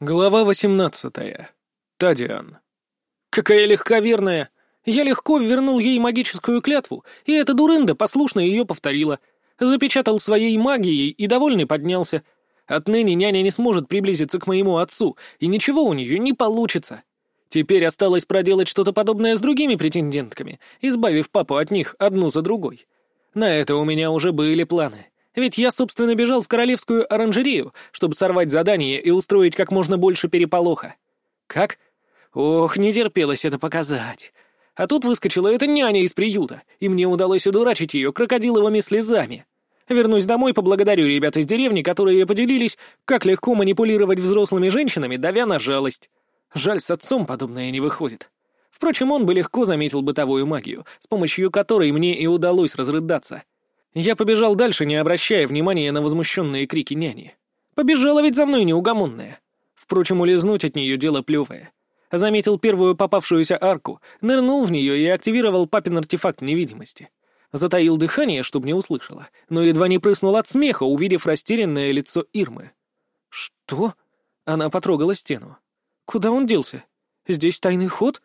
Глава восемнадцатая. Тадиан. «Какая легковерная! Я легко вернул ей магическую клятву, и эта дурында послушно ее повторила. Запечатал своей магией и довольный поднялся. Отныне няня не сможет приблизиться к моему отцу, и ничего у нее не получится. Теперь осталось проделать что-то подобное с другими претендентками, избавив папу от них одну за другой. На это у меня уже были планы. Ведь я, собственно, бежал в королевскую оранжерею, чтобы сорвать задание и устроить как можно больше переполоха. Как? Ох, не терпелось это показать. А тут выскочила эта няня из приюта, и мне удалось удурачить ее крокодиловыми слезами. Вернусь домой, поблагодарю ребят из деревни, которые поделились, как легко манипулировать взрослыми женщинами, давя на жалость. Жаль, с отцом подобное не выходит. Впрочем, он бы легко заметил бытовую магию, с помощью которой мне и удалось разрыдаться — я побежал дальше, не обращая внимания на возмущенные крики няни. Побежала ведь за мной неугомонная. Впрочем, улизнуть от нее дело плевое. Заметил первую попавшуюся арку, нырнул в нее и активировал папин артефакт невидимости. Затаил дыхание, чтобы не услышала, но едва не прыснул от смеха, увидев растерянное лицо Ирмы. «Что?» Она потрогала стену. «Куда он делся? Здесь тайный ход?»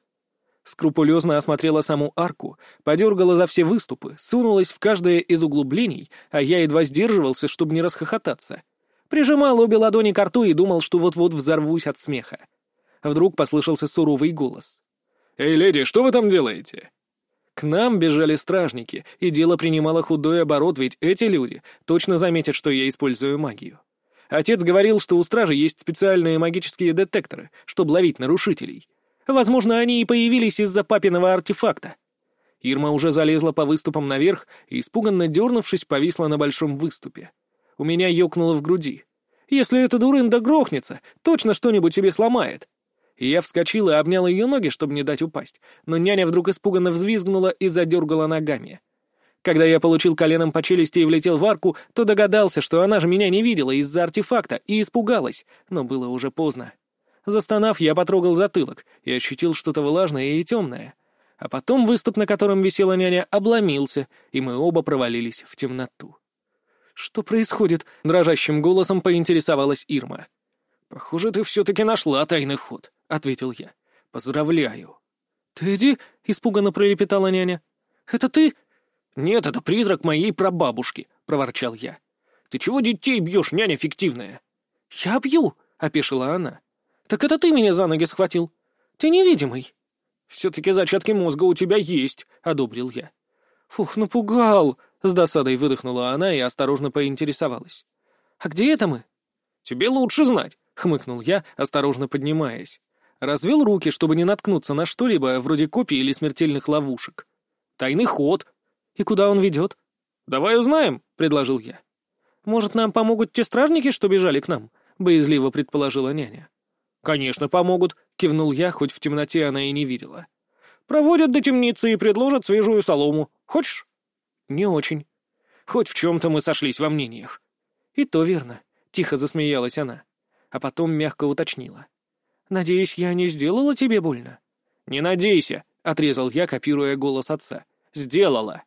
Скрупулезно осмотрела саму арку, подергала за все выступы, сунулась в каждое из углублений, а я едва сдерживался, чтобы не расхохотаться. Прижимал обе ладони к рту и думал, что вот-вот взорвусь от смеха. Вдруг послышался суровый голос. «Эй, леди, что вы там делаете?» К нам бежали стражники, и дело принимало худой оборот, ведь эти люди точно заметят, что я использую магию. Отец говорил, что у стражи есть специальные магические детекторы, чтобы ловить нарушителей — Возможно, они и появились из-за папиного артефакта. Ирма уже залезла по выступам наверх и, испуганно дернувшись, повисла на большом выступе. У меня ёкнуло в груди. Если эта дурында грохнется, точно что-нибудь тебе сломает. Я вскочил и обнял ее ноги, чтобы не дать упасть, но няня вдруг испуганно взвизгнула и задергала ногами. Когда я получил коленом по челюсти и влетел в арку, то догадался, что она же меня не видела из-за артефакта, и испугалась, но было уже поздно. Застонав, я потрогал затылок и ощутил что-то влажное и темное. А потом выступ, на котором висела няня, обломился, и мы оба провалились в темноту. «Что происходит?» — дрожащим голосом поинтересовалась Ирма. «Похоже, ты все-таки нашла тайный ход», — ответил я. «Поздравляю». «Тедди?» — испуганно пролепетала няня. «Это ты?» «Нет, это призрак моей прабабушки», — проворчал я. «Ты чего детей бьешь, няня фиктивная?» «Я бью», — опешила она. «Так это ты меня за ноги схватил. Ты невидимый». «Все-таки зачатки мозга у тебя есть», — одобрил я. «Фух, напугал!» — с досадой выдохнула она и осторожно поинтересовалась. «А где это мы?» «Тебе лучше знать», — хмыкнул я, осторожно поднимаясь. Развел руки, чтобы не наткнуться на что-либо, вроде копий или смертельных ловушек. «Тайный ход». «И куда он ведет?» «Давай узнаем», — предложил я. «Может, нам помогут те стражники, что бежали к нам?» — боязливо предположила няня. «Конечно, помогут», — кивнул я, хоть в темноте она и не видела. «Проводят до темницы и предложат свежую солому. Хочешь?» «Не очень. Хоть в чем-то мы сошлись во мнениях». «И то верно», — тихо засмеялась она, а потом мягко уточнила. «Надеюсь, я не сделала тебе больно?» «Не надейся», — отрезал я, копируя голос отца. «Сделала».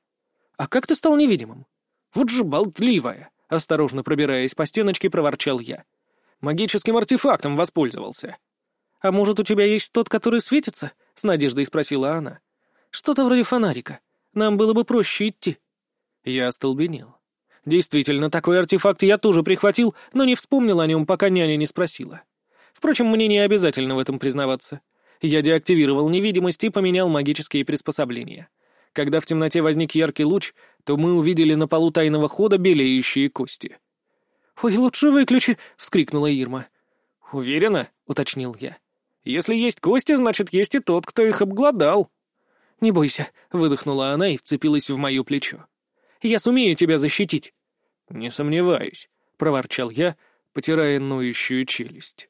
«А как ты стал невидимым?» «Вот же болтливая», — осторожно пробираясь по стеночке, проворчал я. Магическим артефактом воспользовался. «А может, у тебя есть тот, который светится?» — с надеждой спросила она. «Что-то вроде фонарика. Нам было бы проще идти». Я остолбенел. Действительно, такой артефакт я тоже прихватил, но не вспомнил о нем, пока няня не спросила. Впрочем, мне не обязательно в этом признаваться. Я деактивировал невидимость и поменял магические приспособления. Когда в темноте возник яркий луч, то мы увидели на полу тайного хода белеющие кости. «Ой, лучше выключи!» — вскрикнула Ирма. «Уверена?» — уточнил я. «Если есть кости, значит, есть и тот, кто их обглодал». «Не бойся», — выдохнула она и вцепилась в мое плечо. «Я сумею тебя защитить». «Не сомневаюсь», — проворчал я, потирая ноющую челюсть.